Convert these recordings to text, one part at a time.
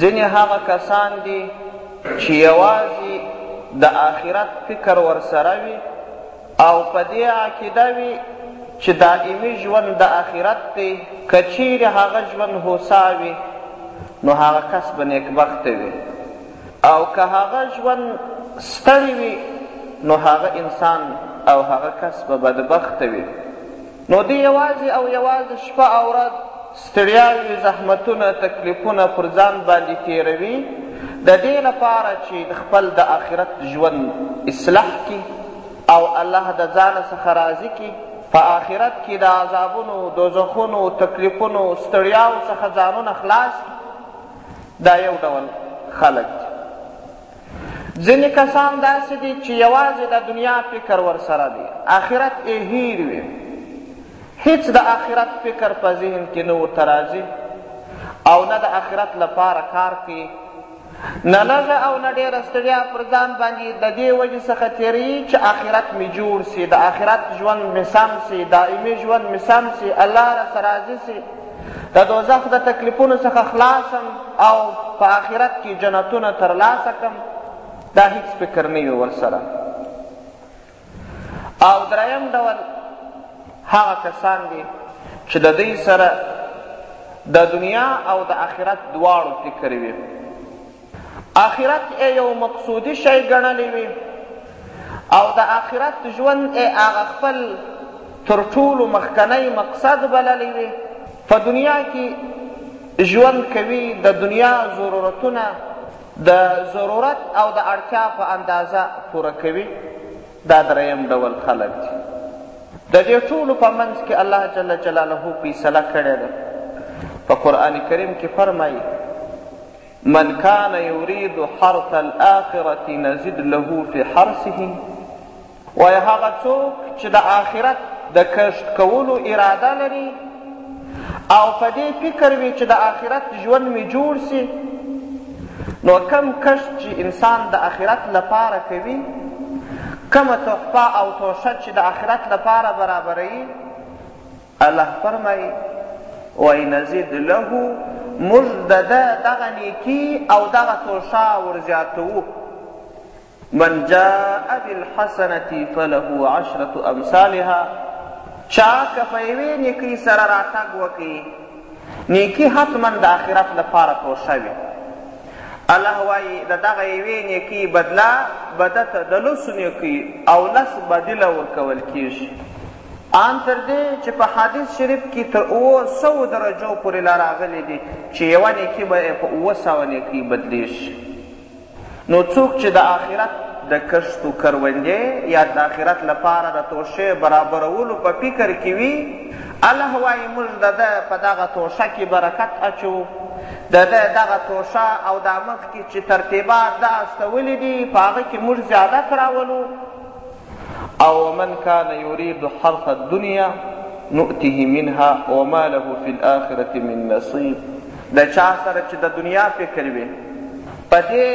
ځینې هغه کسان دي چې یوازې د آخرت فکر ورسره وي او په دې عقیده وي چې دائمي ژوند د آخرت دی که چیرې هغه ژوند هوسا وي نو هغه کس به نیکبخته وي او که هغه ژوند ستړی وي نو هغه انسان او هغه کس به بدبخته وي نو دی یوازې او یوازې شپه او ورځ ستړیاوې، زحمتونه، تکلیفونه پر ځان باندې تېروي د دې لپاره چې د خپل د آخرت ژوند اصلاح کړي او الله د ځانه څخه راضي کړي، په آخرت کې د عذابونو، دوزخونو، تکلیفونو، ستړیاوو څخه ځانونه خلاص کړي، دا یو ډول خلک دي. ځینې کسان داسې دي چې یوازې د دنیا فکر ورسره دی، اخرت یې هیر وي، هیڅ د اخرت فکر په ذهن کې نه ورته راځي او نه د اخرت لپاره کار کوي، نه لږه او نه ډېره ستړیا پر ځان باندې د دې وجې څخه تېروي چې آخرت مې جوړ سي د آخرت ژوند مې سم سي دائمي ژوند مې سم سي الله راسه راضي سي د دوزخ د تکلیفونو څخه خلاصم او په آخرت کې جنتونه ترلاسه کم دا هیڅ فکر نه وي ورسره او دریم ډول هغه کسان دي چې د دوی سره د دنیا او د آخرت دواړو فکر وي اخرت ئې یو مقصودي شی ګڼلی وي او د اخرت ژوند ئې هغه خپل تر ټولو مخکنی مقصد بللی وي په دنیا کې ژوند کوي د دنیا ضرورتونه د ضرورت او د اړتیا په اندازه پوره کوي دا دریم ډول خلک دي د دې ټولو په منځ کې الله جل جلاله فیصله کړې ده په قرآن کریم کې فرمایي من کان یرید حرث الاخرة نزد له فی حرثه وایې هغه څوک چې د آخرت د کښت کولو اراده لري او په دې فکر وي چې د آخرت ژوند مې جوړ سي نو کم کښت چې انسان د آخرت لپاره کوي کمه تحفه او توشه چې د آخرت لپاره برابروي الله فرمايي، وَيَنْزِدْ لَهُ موږ د ده دغه نېکي او دغه توښه ورزیاتوو من جاء بالحسنة فله عشرة امثالها چا که په یوې نیکۍ سره راتګ وکړي نیکي حتما د آخرت لپاره توشه وي الله وایي د دغه یوې نیکۍ بدله به ده ته د لسو نیکۍ او لس بدله ورکول کیږي آن تر دې چې په حدیث شریف کې تر اوو سوو درجو پورې لا راغلي دي چې یوه نیکي به یې په اووه سوه نیکۍ بدلېږي نو څوک چې د آخرت د کښت و کروندې یا د آخرت لپاره د توشې برابرولو په فکر کې وي الله وایي موږ د ده په دغه توشه کې برکت اچو د ده دغه توشه او دا مخکې چې ترتیبات ده استولي دي په هغه کې موږ زیادت راولو او ومن کان یرید حرث الدنیا نؤته منها وما له فی الاخرة من نصیب د چا سره چې د دنیا فکر وي په دې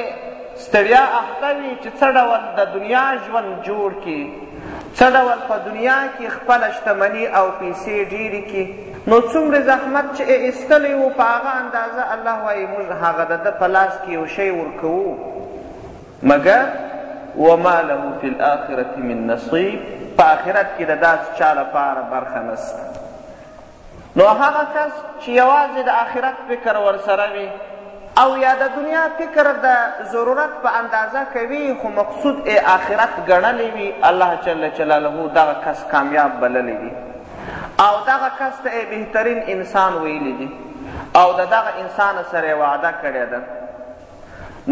ستړیا اخته وي چې څه ډول د دنیا ژوند جوړ کړي څه ډول په دنیا کې خپله شتمني او پیسې ډېرې کړي نو څومره زحمت چې یې ایستلی و په هغه اندازه الله وایي موږ هغه د ده په لاس کې یو شی ورکوو مګر وما له فی الاخرة من نصیب په آخرت کې د داسې چا لپاره برخه نسته نو هغه کس چې یوازې د آخرت فکر ورسره وي او یا د دنیا فکر د ضرورت په اندازه کوي خو مقصود یې آخرت ګڼلی وي الله جل جلاله دغه کس کامیاب بللی وي او دغه کس ته یې بهترین انسان ویلی دي او د دغه انسان سره وعده کړې ده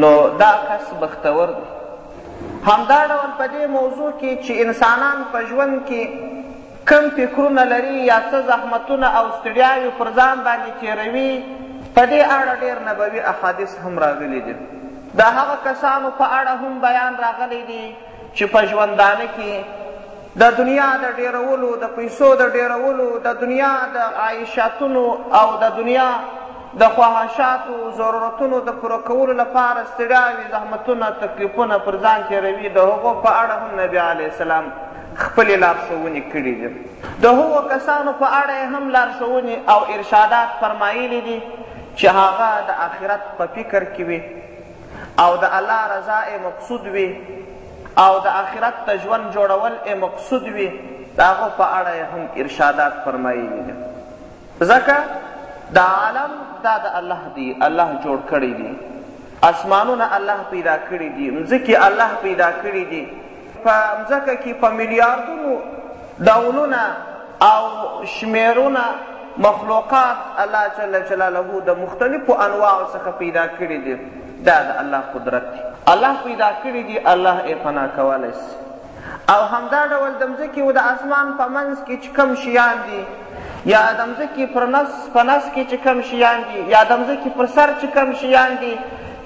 نو دا کس بختور دی همدا ډول په دې موضوع کې چې انسانان په ژوند کې کم فکرونه لري یا څه زحمتونه او ستړیاوې پر ځان باندې تېروي په دې اړه ډېر نبوي احادیث هم راغلي دي د هغه کسانو په اړه هم بیان راغلی دی چې په ژوندانه کې د دنیا د ډیرولو، د پیسو د ډیرولو، د دنیا د عایشاتونو او د دنیا د خواهشاتو او ضرورتونو د پوره کولو لپاره ستړیاوې، زحمتونه، تکلیفونه پر ځان تیروي، د هغو په اړه هم نبي علیه السلام خپلې لارښوونې کړې دي. د هغو کسانو په اړه یې هم لارښوونې او ارشادات فرمایلي دي چې هغه د آخرت په فکر کې وي، او د الله رضا یې مقصود وي او د آخرت د ژوند جوړول یې مقصود وي د هغو په اړه یې هم ارشادات فرمایلي دي ځکه د عالم دا د الله دی الله جوړ کړی دی اسمانونه الله پیدا کړی دي مځکې الله پیدا کړی دي په مځکه کې په میلیاردونو ډولونه او شمیرونه مخلوقات الله جل جلاله د مختلفو انواعو څخه پیدا کړي دي دا د الله قدرت دی الله پیدا کړي دي الله یې فنا کولی سي او همدا ډول د مځکې او د اسمان په منځ کې چې کوم شیان دي یا د مځکې پر نس په نس کې چې کوم شیان دي یا د مځکې پر سر چې کوم شیان دي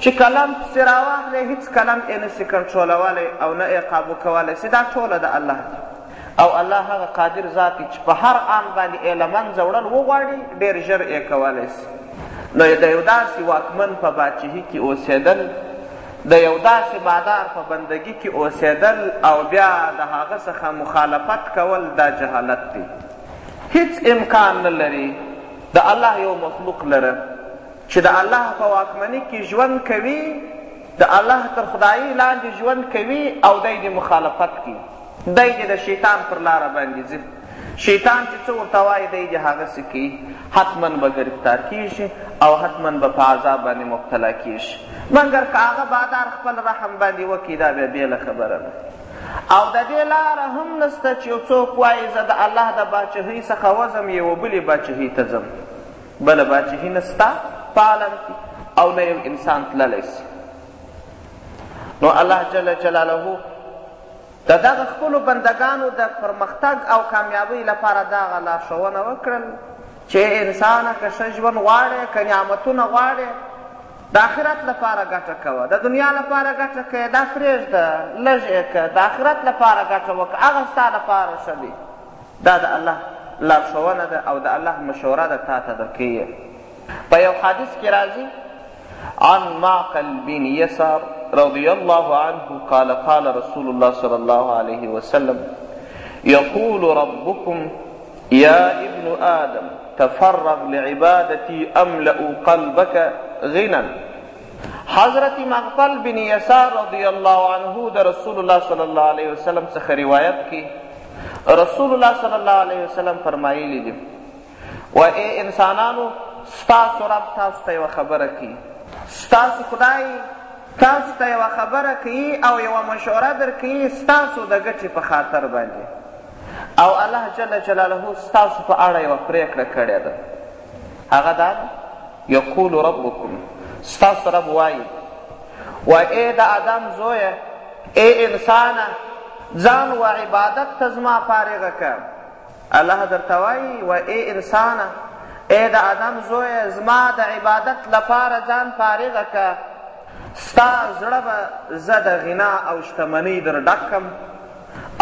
چې قلم پسې راواخلې هیڅ قلم یې نشي کنټرولولی او نه یې قابو کولی شي دا ټوله د الله دي او الله هغه قادر ذات چې په هر آن باندې یې له منځه وړل وغواړي ډېر ژر یې کولی شي نو د یو داسې واکمن په باچهي کې اوسېدل د یو داسې بادار په بندګي کې اوسېدل او بیا د هغه څخه مخالفت کول دا جهالت دی هیڅ امکان نه لري د الله یو مخلوق لره چې د الله په واکمني کې ژوند کوي د الله تر خدایي لاندې ژوند کوي او دی دې مخالفت کوي دی دې د شیطان پر لاره باندې ځي شیطان چې څه ورته وایي دی دې هغسې کوي حتما به ګرفتار کیږي او حتما به په عذاب باندې مبتلا کیږي مګر که هغه بادار خپل رحم باندې وکړي دا بیا بېله خبره ده او د دې لاره هم نسته چې یو څوک وایي زه د الله د باچهۍ څخه وځم یوه بلې باچهۍ ته ځم بله باچهي نه سته په عالم کې او نه یو انسان تللی سي نو الله جل جلاله د دغه خپلو بندګانو د پرمختګ او کامیابۍ لپاره دغه لارښوونه وکړل چې انسانه که ښه ژوند غواړې که نعمتونه غواړې د آخرت لپاره ګټه کوه د دنیا لپاره ګټه کوې دا پرېږده لږ یې که د آخرت لپاره ګټه وکړه هغه ستا لپاره ښه دی دا د الله لارښوونه ده او د الله مشوره ده تا ته د کې په یو حدیث کې راځي عن معقل بن يسار رضي الله عنه قال قال رسول الله صلى الله عليه وسلم يقول ربكم يا ابن آدم تفرغ لعبادتي أملأ قلبك غنى حضرت مغفل بن یسار رضی الله عنه د رسول الله صلی الله علیه وسلم څخه روایت کی رسول الله صلی الله علیه وسلم فرمایلی دی و ای انسانانو ستاسو رب تاسو ته یوه خبره کوي ستاسو خدای تاسو ته یوه خبره کوي او یوه مشوره درکوي ستاسو د ګټې په خاطر باندې او الله جل جلاله ستاسو په اړه یوه پرېکړه کړې ده هغه دا ده یقول ربکم ستاسو رب وایي و ای د آدم زویه ای انسانه ځان و عبادت ته زما فارغه که الله درته وایي و ای انسانه ای د آدم زویه زما د عبادت لپاره ځان فارغه که ستا زړه به زه د غنا او شتمنۍ در ډک کم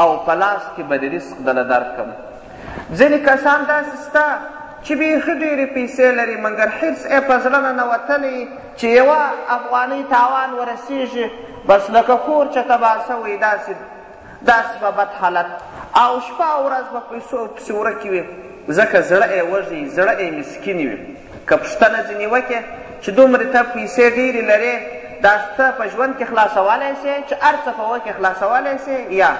او په لاس کې به دې رزق دله درکم ځینې کسان داسې سته چې بیخي ډېرې پیسې لري مګر حرص یې په زړه ننوتلی چې یوه افغانۍ تاوان ورسېږي بس لکه کور چې تباه سوی داسې داسې به بد حالت او شپه او ورځ به پیسو پسې ورکې وي ځکه زړه یې وږی زړه یې مسکین وي که پوښتنه ځینې وکړي چې دومره ته پیسې ډېرې لرې دا ستا په ژوند کې خلاصولی شې چې هر څه په وکې خلاصولی شې یا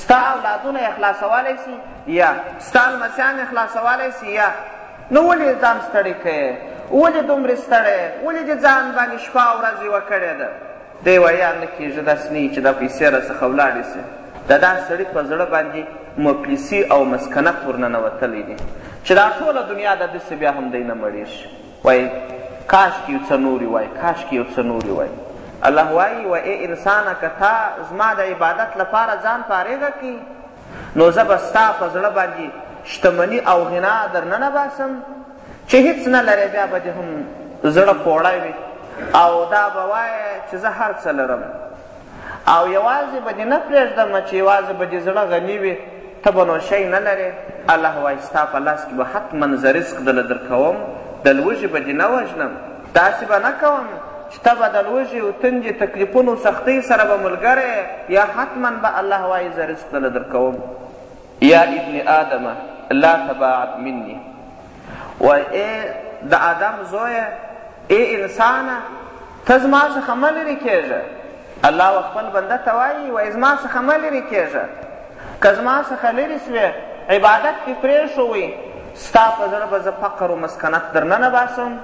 ستا اولادونه یې خلاصولی شي یا ستا لمسیان یې خلاصولی شي یا نو ولې ځان ستړی کوې ولې دومرې ستړی ولې دې ځان باندې شپه او ورځ یوه کړې ده دی وایي یار نه کېږي داسې نه وي چې دا پیسې راڅخه ولاړې شي د دا سړي په زړه باندې مفلسي او مسکنت ورننوتلی دی چې دا ټوله دنیا د دسې بیا هم دی نه مړېږي وایي کاشکې یو څه نوري وای کاشکې یو څه نوري وای الله وایي و ای انسانه که تا زما د عبادت لپاره ځان فارغه کړي نو زه به ستا په زړه باندې شتمني او غنا درننه باسم چې هیڅ نه لرې بیا به دې هم زړه پوړی وي او دا به وایې چې زه هر څه لرم او یوازې به دې نه پرېږدم چې یوازې به دې زړه غني وي ته به نو شی نه لرې الله وایي ستا په لاس کې به حتما زه رزق دله درکوم د لوږې به دې نه وژنم داسې به نه کوم چې ته به د لوږې او تندې تکلیفونو سختۍ سره به ملګری یا حتما به الله وایي زه رزق دله درکوم یا ابن آدم لا تباعد مني وای ای د آدم زویه ای انسانه ته زما څخه مه لرې کېږه الله و خپل بنده ته وایي وایي زما څخه مه لرې کېږه که زما څخه لرې سوې عبادت دې پرېښوئ ستا په زړه به زه فقر و مسکنت درننه باسم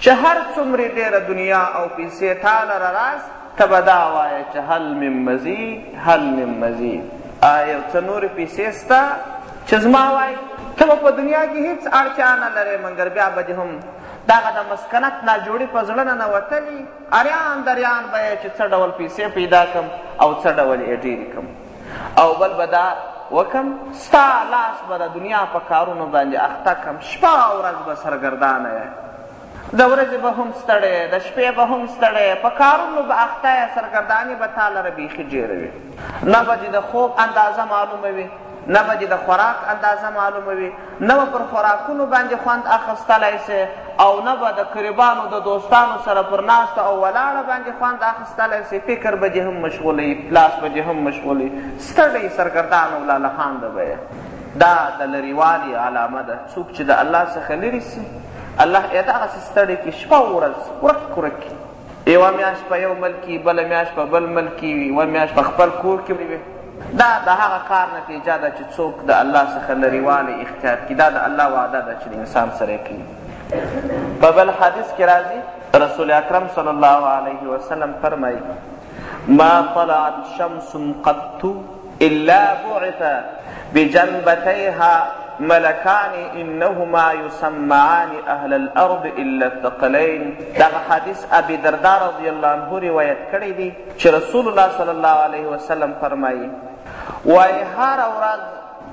چه هر څومره ډیره دنیا او پیسی تا لره راست ته به دا وایه چه هل من مزید هل من مزید آیا یو څه نورې پیسې سته چه زما وای ته به په دنیا کې هیڅ اړتیا نه لرې منګر بیا به دې هم دغه د مسکنت ناجوړي په زړه نه نوتلي اریان دریان به یې چې څه ډول پیسې پیدا کم او څه ډول یې ډېرې کم او بل به دا وکم ستا لاس به د دنیا په کارونو باندې اخته کم شپه او ورځ به سرګردانه یې د ورځې به هم ستړی د شپې به هم ستړی په کارونو به اخته یې سرګردانې به تا لره بیخي ډېره وي نه به دې د خوب اندازه معلومه وي نه به دې د خوراک اندازه معلومه وي نه به پر خوراکونو باندې خوند اخستلای شئ او نه به د قریبانو د دوستانو سره پر ناسته او ولاړه باندې خوند اخستلای شئ فکر به دې هم مشغولوي لاس به دې هم مشغولوي ستړی سرګردان او لالهانده به دا د لرېوالي علامه ده څوک چې د الله څخه لرې سي الله یې دغسې ستړی کړي شپه ورځ ورک ورک کړي یوه میاشت په یو ملک کې بله میاشت په بل ملک کې وي یوه میاشت په خپل کور کې وي دا د هغه کار نتیجه ده چې څوک د الله څخه لرېوالی اختیار کړي دا د الله وعده ده چې د انسان سره کوي په بل حدیث کې راځي رسول اکرم صلی الله علیه وسلم فرمایي ما طلعت شمس قط الا بعث بجنبتيها ملکان انهما يسمعان اهل الارض الا الثقلين دغه حدیث ابي دردا رضی الله عنه روایت کړی دی چې رسول الله صلی الله علیه وسلم فرمایي وای هر ورځ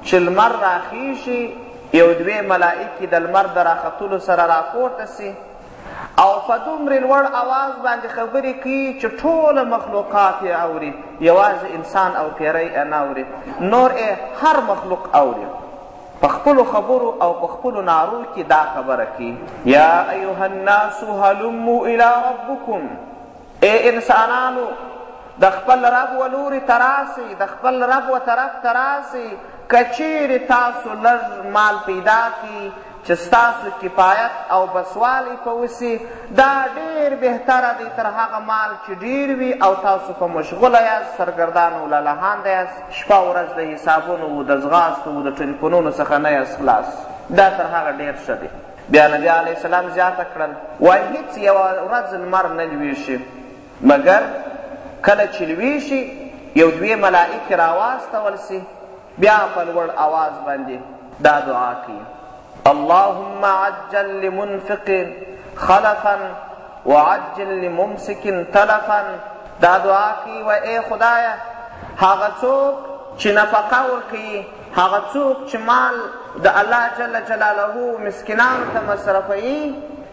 چې لمر راخیشي یو دوی ملائکه د لمر د راختلو سره راپورته سي او په دومرې لوړ اواز باندې خبرې کوي چې ټوله مخلوقات یې اوري یوازې انسان او پیری یې نه اوري نور یې هر مخلوق اوري په خپلو خبرو او په خپلو نارو کې دا خبره کوي یا ایها الناس هلمو الی ربکم ای انسانانو! د خپل رب و لوري ته راسئ، د خپل رب و طرف ته راسئ، که چېرې تاسو لږ مال پیدا کړي چې ستاسو کفایت او بسوالی په وسي، دا ډېر بهتره دی تر هغه مال چې ډېر وي او تاسو په مشغوله یاست، سرګردان او لالهانده یاست، شپه او ورځ د حسابونو و د ځغاستو و د ټلیفونونو څخه نه یاست خلاص، دا تر هغه ډېر ښه دی. بیا نبی علیه السلام زیاته کړل وایي هیڅ یوه ورځ لمر نه لویږي مګر کله چې لویږي یو دوې ملائکې راواستول سي بیا په لوړ اواز باندې دا دعا کوي اللهم عجل لمنفق خلفا وعجل لممسک تلفا دا دعا کوي و ای خدایه هغه څوک چې نفقه ورکوي هغه څوک چې مال د الله جل جلاله مسکینانو ته مصرفوي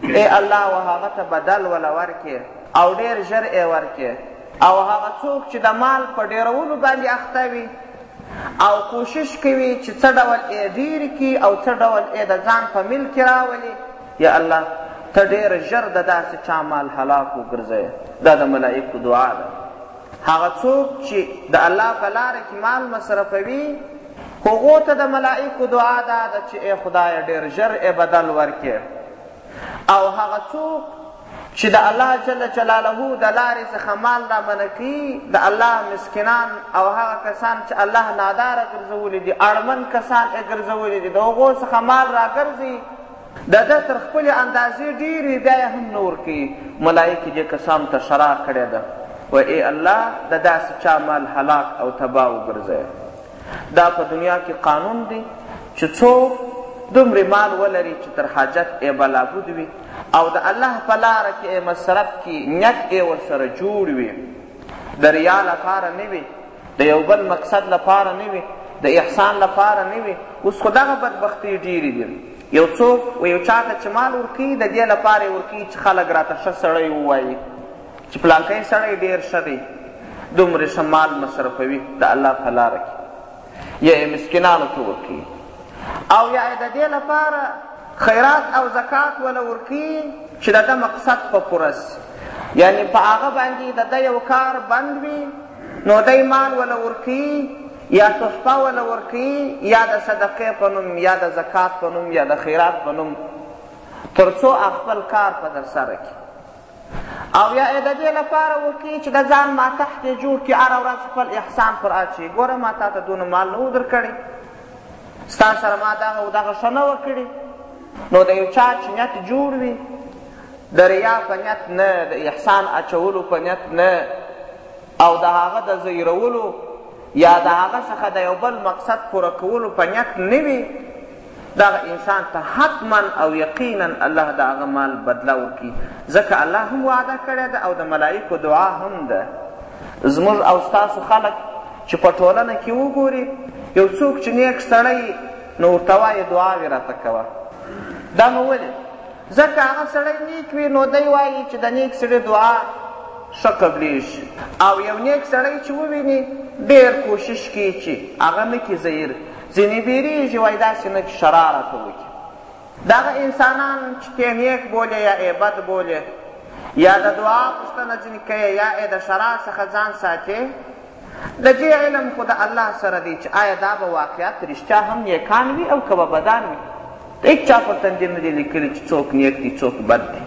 ای الله و هغه ته بدل ولا ورکې او ډیر ژر یې ورکې او هغه څوک چې د مال په ډیرولو باندې اخته وي او کوشش کوي چې څه ډول یې ډیر کی او څه ډول یې د ځان په مل کې راولي یا الله ته ډیر ژر د داسې چا مال هلاک وګرځوې دا د ملایکو دعا ده هغه څوک چې د الله په لاره کې مال مصرفوي هغو ته د ملائکو دعا دا ده چې ای خدای ډېر ژر ای بدل ورکې او هغه څوک چې د الله جل جلاله د لارې څخه مال را منع کوي د الله مسکینان او هغه کسان چې الله ناداره ګرځولي دي اړمن کسان یې ګرځولي دي د هغو څخه مال راګرځي دده تر خپلې اندازې ډېرې بیا یې هم نه ورکوي، ملایکې دې کسانو ته ښرا کړې ده، وایي، ای الله! د داسې چا مال هلاک او تباه وګرځوه. دا په دنیا کې قانون دی چې څوک دومره مال ولري چې تر حاجت یې بلابود وي او د الله په لاره کې یې مصرف کړي، نیت یې ورسره جوړ وي، د ریا لپاره نه وي، د یو بل مقصد لپاره نه وي د احسان لپاره نه وي اوس خو دغه بدبختۍ ډېرې دي یو څوک و یو چا ته چې مال ورکوي د دې لپاره یې ورکوي چې خلک راته ښه سړی ووایي چې پلانکی سړی ډېر ښه دی دومره ښه مال مصرفوي د الله په لاره کې یا یې مسکینانو ته ورکوي او یا یې د دې لپاره خیرات او زکات وله ورکوي چې د ده مقصد په پوره سي یعنې په هغه باندې د ده یو کار بند وي نو دی مال وله ورکوي یا تحفه وله ورکوي یا د صدقې په نوم یا د زکات په نوم یا د خیرات په نوم تر څو خپل کار په در سره کړي او یا یې د دې لپاره وکړي چې د ځان ماتحت یې جوړ کړي هره ورځ خپل احسان پر اچوي ګوره ما تا ته دونه مال نه و درکړی ستا سره ما دغه او دغه ښه نه وکړي نو د یو چا چې نیت جوړ وي د ریا په نیت نه د احسان اچولو په نیت نه او د هغه د زیرولو یا د هغه څخه د یو بل مقصد پوره کولو په نیت نه وي دغه انسان ته حتما او یقینا الله د هغه مال بدله ورکړي ځکه الله هم وعده کړې ده او د ملایکو دعا هم ده زموږ او ستاسو خلک چې په ټولنه کې وګوري یو څوک چې نیک سړی نو ورته وایې دعاوې راته کوه دا نو ولې ځکه که هغه سړی نیک وي نو دی وایي چې د نیک سړي دعا ښه قبلیږي او یو نیک سړی چې وویني ډېر کوشش کوي چې هغه نه کې زهیر ځینې بیریږي وایي داسې نه کې شراره ته وکړي دغه انسانان چې ته نیک بولې یا یې بد بولې یا د دعا پوښتنه ځینې کوې یا یې د شرار څخه ځان ساتې د دې علم خو د الله سره دی چې آیا دا به واقعیت رښتیا هم نیکان وي او که به بدان وي هیڅ چا پر تندې نه دي لیکلي چې څوک نیک دي څوک بد دی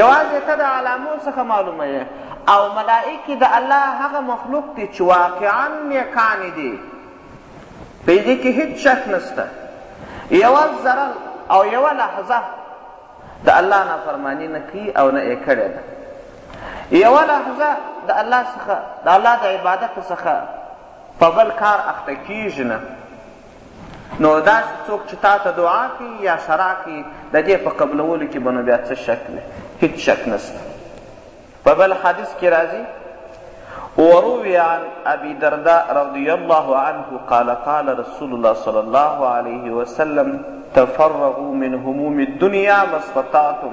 یوازې ته د علامو څخه معلومه یې او ملائکې د الله هغه مخلوق دي چې واقعا نیکان دي په دې کې هیڅ شک نشته یوه ذره او یوه لحظه د الله نافرماني نه کوي او نه یې کړې ده یوه لحظه د الله څخه د الله د عبادت څخه په بل کار اخته کیږي نه نو داسې څوک چې تا ته دعا کوي یا سرا کوي د دې په قبلولو کې به نو بیا څه شک وي هیڅ شک نشته په بل حدیث کې راځي وروي عن أبي درداء رضي الله عنه قال قال رسول الله صلى الله عليه وسلم تفرغوا من هموم الدنيا ما استطعتم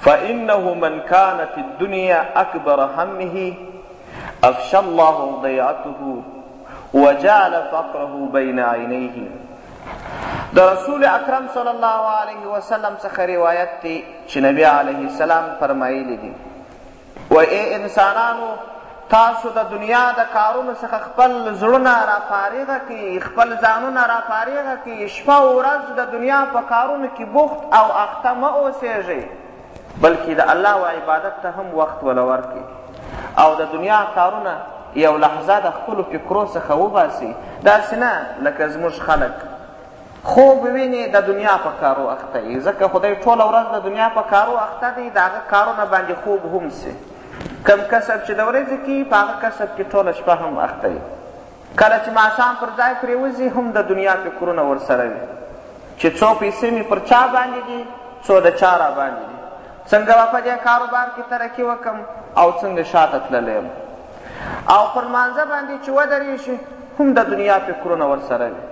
فإنه من كانت الدنيا أكبر همه أفشى الله ضيعته وجعل فقره بين عينيه د رسول اکرم صلی الله علیه وسلم څخه روایت دی چې نبی علیه السلام فرمایلی دی و ای انسانانو تاسو د دنیا د کارونو څخه خپل زړونه را فارغه کی خپل ځانونه را فارغه کی شپه او ورځ د دنیا په کارونو کې بوخت او اخته مه اوسېږئ بلکې د الله و عبادت ته هم وخت ولا ورکړي او د دنیا کارونه یو لحظه د خپلو فکرو څخه وباسي داسې نه لکه زموږ خلک خوب ویني د دنیا په کارو اخته یي ځکه خدای ټوله ورځ د دنیا په کارو اخته دی د هغه کارونه باندې خوب هم سي کم کسب چې د ورځې کي په هغه کسب کې ټوله شپه هم اخته یي کله چې ماښام پر ځای پرېوځي هم د دنیا فکرونه ورسره وي چې څو پیسې مې پر چا باندې دي څو د چا را باندې دي څنګه به په دې کاروبار کې ترقي وکم او څنګه شاته تللی یم او پر مانځه باندې چې ودرېږي هم د دنیا فکرونه ورسره وي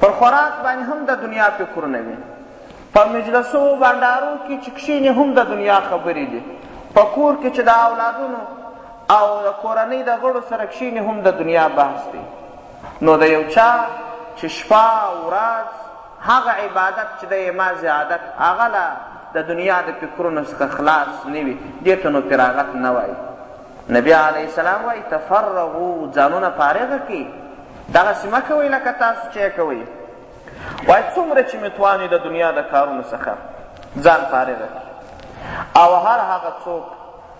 پر خوراک باندې هم د دنیا فکرونه وي په مجلسو بانډارو کې چې کښېني هم د دنیا خبرې دي په کور کې چې د اولادونو او د کورنۍ د غړو سره کښېني هم د دنیا بحث دی نو د یو چا چې شپه ورځ هغه عبادت چې د یمازې عادت هغه لا د دنیا د فکرونو څخه خلاص نه وي دې ته نو فراغت نه وایي نبی علیه السلام وایي تفرغو ځانونه فارغه کړي دغسې مه کوئ لکه تاسو چې کوئ وایي څومره چې مې تواني د دنیا د کارونو څخه ځان فارغه کړي او هر هغه څوک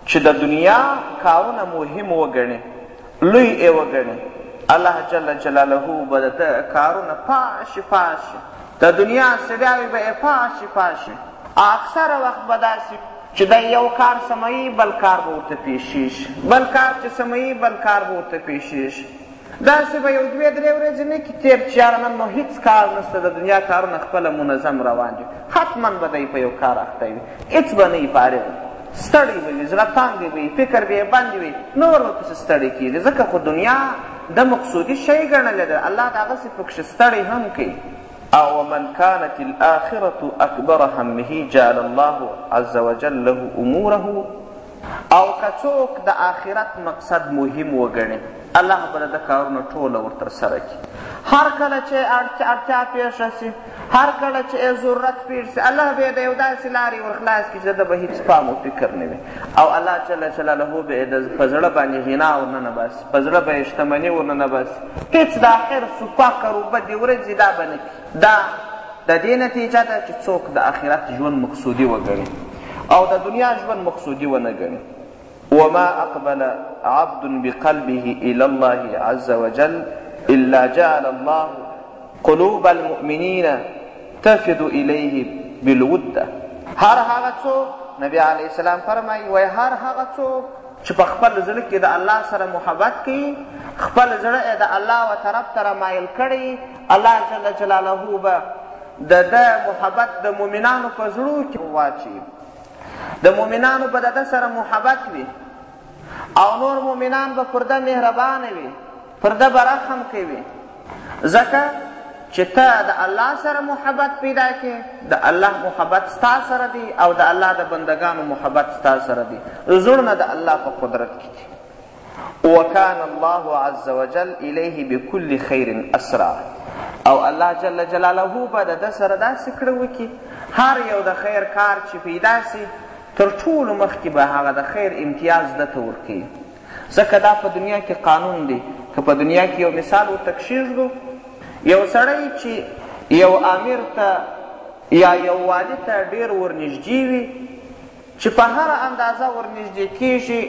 چې د دنیا کارونه مهم وګڼې، لوی ئې وګڼې، الله جل جلاله به د ده کارونه پاشي پاشي، د دنیا ستړیاوې به ئې پاشي پاشي، اکثره وخت به داسې وي چې دی یو کار سموي بل کار به ورته پېښېږي، بل کار چې سموي بل کار به ورته پېښېږي. داسې به یو دوې درې ورځې نه کي تېر چې یاره نن نو هېڅ کار نشته د دنیا کارونه خپله منظم روان دي حتما به دی په یو کار اخته وي هېڅ به نه وي فارغ ستړی به وي زړه تانګی به وي فکر به یې بند وي نور به پسې ستړی کېږي ځکه خو دنیا د مقصودي شی ګڼلی ده الله د هغسې پکښې ستړی هم کوي او ومن كانت الآخرة أكبر همه جعل الله عز وجل له أموره او که څوک د آخرت مقصد مهم وګڼي، الله به د ده کارونه ټوله ور تر سره کړي. هر کله چې یې اړتیا پېښه شي، هر کله چې یې ضرورت پېښ شي، الله به یې د یو داسې لارې ور خلاص کړي چې د ده به هېڅ پام او فکر نه وي او الله جل جلاله به یې په زړه باندې غنا ور ننباسي، په زړه به یې شتمني ور ننباسي، هېڅ دا حرص و فقر و بدې ورځې دا به نه کړي. دا د دې نتیجه ده چې څوک د اخرت ژوند مقصودي وګڼي او د دنیا ژوند مقصودي ونه ګڼي وما اقبل عبد بقلبه الى الله عز وجل الا جعل الله قلوب المؤمنین تفد الیه بالوده هر هغه څوک نبی علی السلام فرمایي وای هر هغه څوک چې په خپل زړه کې د الله سره محبت کوي خپل زړه د الله و طرف ته مایل کړي الله جل جلاله به د ده محبت د مؤمنانو په زړو کې واچوي د مؤمنانو به د ده سره محبت وي او نور مؤمنان به پر ده مهربانه وي پر ده به رحم کوي ځکه چې ته د الله سره محبت پیدا کې د الله محبت ستا سره دی او د الله د بندگانو محبت ستا سره دی زړونه د الله په قدرت کې دي وکان الله عز وجل الیه بكل خیر اسرا او الله جل جلاله به د ده سره داسې کړه وکړي هر یو د خیر کار چې پیدا سي تر ټولو مخکې به هغه د خیر امتیاز ده ته ورکوي ځکه دا په دنیا کې قانون دی که په دنیا کې یو مثال ورته کښېږدو یو سړی چې یو امیر ته یا یو والي ته ډېر ورنږدې وي چې په هره اندازه ورنږدې کېږي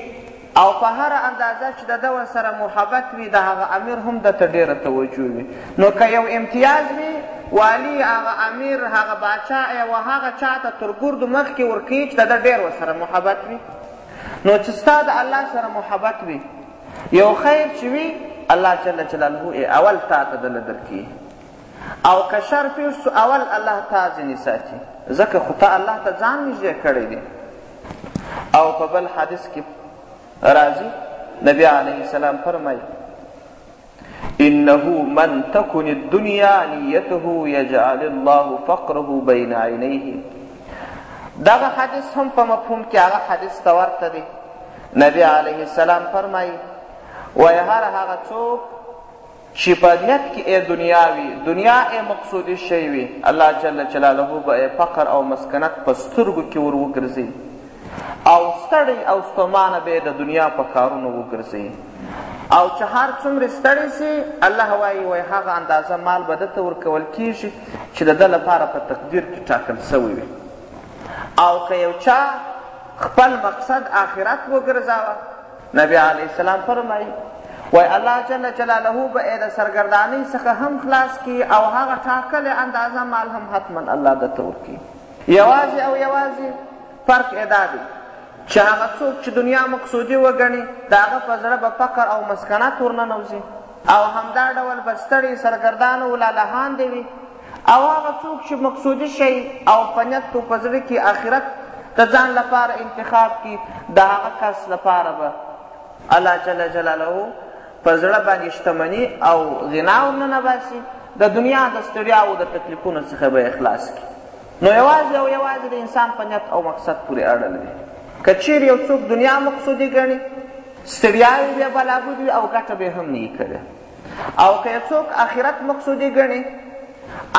او په هره اندازه چې د ده ورسره محبت وي د هغه امیر هم ده ته ډېره توجه وي نو که یو امتیاز وي والي هغه امیر هغه باچا یو هغه چا ته تر ګردو مخکې ورکوي چې د ده ډېر ورسره محبت وي نو چې ستا د الله سره محبت وي یو خیر چې وي الله جل جلاله یې اول تا ته دله درکوي او که شر پېښ سو اول الله تا ځینې ساتي ځکه خو تا الله ته ځان نږدې کړی دی او په بل حدیث کې راځي نبی علیه السلام فرمایي انه من تكن الدنيا نيته يجعل الله فقره بين عينيه دغه حدیث هم په مفهوم کې هغه حدیث ته ورته دی نبی علیه السلام فرمایي وایي هر هغه څوک چی په نیت کی ئې دنیا وی، دنیا ئې مقصودی شی وی، الله جل جلاله به ئې فقر او مسکنت په سترګو کی ور وګرځی او ستړی او ستومانه به ئې د دنیا په کارونو وګرځی او چه هر څومره ستړی سی، الله وایی، وای هغه اندازه مال به ده ته ورکول کیږی چی د ده لپاره په تقدیر کی ټاکل سوی وی او که یو چا خپل مقصد آخرت وګرځاوه نبی علیه السلام فرمایي وای الله جل جلاله به یې د سرګردانۍ څخه هم خلاص کړي او هغه ټاکلې اندازه مال هم حتما الله درته ورکړي یوازې او یوازې فرق یې دا دی چې هغه څوک چې دنیا مقصودي وګڼي د هغه په زړه به فقر او مسکنات ورننوځي او همدا ډول به ستړي سرګردان او لالهاندې وي او هغه څوک چې مقصودي شی او په نیت او په زړه کې آخرت د ځان لپاره انتخاب کی د هغه کس لپاره به الله جل جلاله په زړه باندې شتمني او غنا ورننه باسي د دنیا د ستړیاو د تکلیفونو څخه به اخلاص کی نو یوازې او یوازې د انسان په نیت او مقصد پورې اړه لري که چیرې یو څوک دنیا مقصودي ګڼي ستړیاوې بیا بلابود وي او ګټه به هم نه یي کړې او که یې څوک اخرت مقصودي ګڼي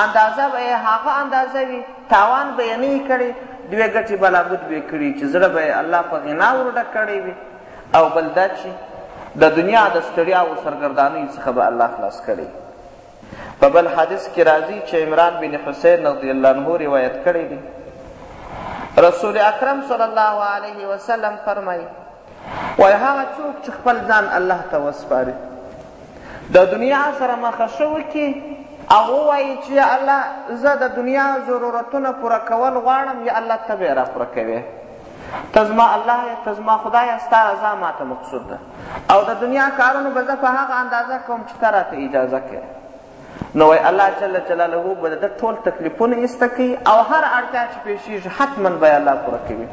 اندازه به یې هغه اندازه وي تاوان به یې نه وي کړی دوې ګټې به لابد به یې کړي چې زړه به یې الله په غنا ورډک کړی وي او بل دا چې د دنیا د ستړیا او سرګردانۍ څخه به الله خلاص کړي په بل حدیث کې راځي چې عمران بن حسین رضی الله عنه روایت کړی دی رسول اکرم صلی الله علیه وسلم فرمایي وایي هغه څوک چې خپل ځان الله ته وسپاري د دنیا سره مخه ښه وکړي او ووایي چې یا الله زه د دنیا ضرورتونه پوره کول غواړم یا الله ته به یې راپوره کوې ته زما الله یې ته زما خدای یې ستا رضا ما ته مقصود ده او د دنیا کارونو به زه په هغه اندازه کوم چې ته راته اجازه کوې نو وای الله جل جلاله به د ده ټول تکلیفونه ایسته کوي او هر اړتیا چې پېښېږي حتما به یې الله پوره کوي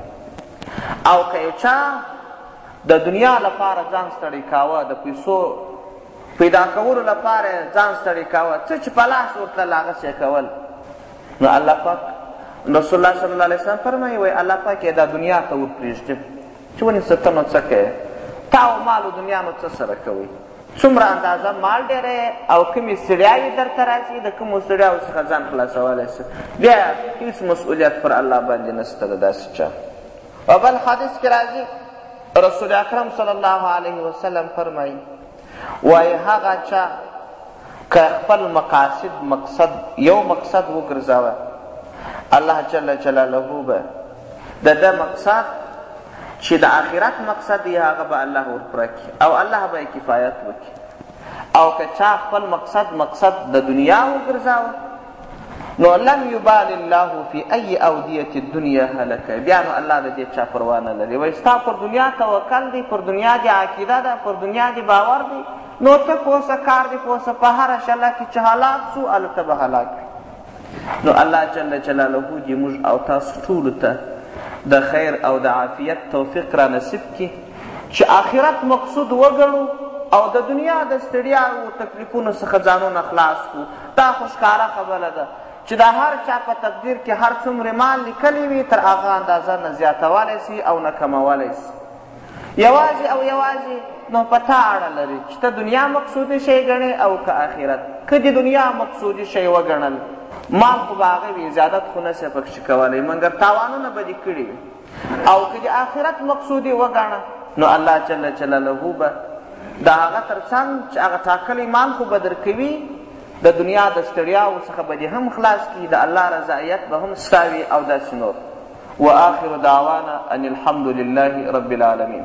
او که یو چا د دنیا لپاره ځان ستړی کاوه د پیسو پیدا کولو لپاره ځان ستړی کاوه څه چې په لاس ورتلل هغسې یې کول نو الله پاک رسول الله صلی الله علیه وسلم فرمایي وایي الله پاک یې دا دنیا ته ورپرېږدي چې ونیسه ته نو څه کوې تا او مال و دنیا نو څه سره کوئ څومره اندازه مال ډېری او کومې ستړیاوې درته راځي د کومو ستړیاوو څخه ځان خلاصولی سه بیا هیڅ مسؤلیت پر الله باندې نسته د داسې چا او بل حدیث کې راځي رسول اکرم صلی الله علیه وسلم فرمایي وایې هغه چا که خپل مقاصد مقصد یو مقصد وګرځاوه الله جل جلاله به د ده مقصد چې د آخرت مقصد یې هغه به الله ورپوره کړي او الله به یې کفایت وکړي او که چا خپل مقصد مقصد د دنیا وګرځاوه نو لم یبال الله فی ای اودیه الدنیا هلک بیا نو الله د دې چا پروا نه لري وایي ستا پر دنیا توکل دی پر دنیا دې عقیده ده پر دنیا دې باور دی نو ته پوسه کار دې پوسه په هره شله کې چې هلاک سو هلته به هلاک وي نو الله جل جلاله دې موږ او تاسو ټولو ته د خیر او د عافیت توفیق را نصیب کړي چې آخرت مقصود وګڼو او د دنیا د ستړیا او تکلیفونو څخه ځانونه خلاص کړو دا خو ښکاره خبره ده چې د هر چا په تقدیر کې هر څومره مال لیکلی وي تر هغه اندازه نه زیاتولی سي او نه کمولی سي یوازې او یوازې نو په تا اړه لري چې ته دنیا مقصودي شی ګڼې او که آخرت که د دنیا مقصودي شی وګڼل مال خو به هغه وي زیادت خو نه شي پکښې کولی مګر تاوانونه به دې کړي وي او که د آخرت مقصود یې وګاڼه نو الله جل جلاله به د هغه تر څنګ چې هغه ټاکلی مال خو به درکوي د دنیا د ستړیاو څخه به دې هم خلاص کړي د الله رضایت به هم ستاوي او داسې نور وآخر دعوانا ان الحمد لله رب العالمين